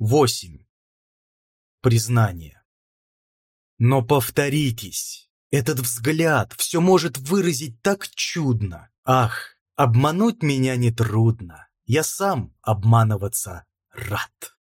8. Признание. Но повторитесь, этот взгляд все может выразить так чудно. Ах, обмануть меня нетрудно, я сам обманываться рад.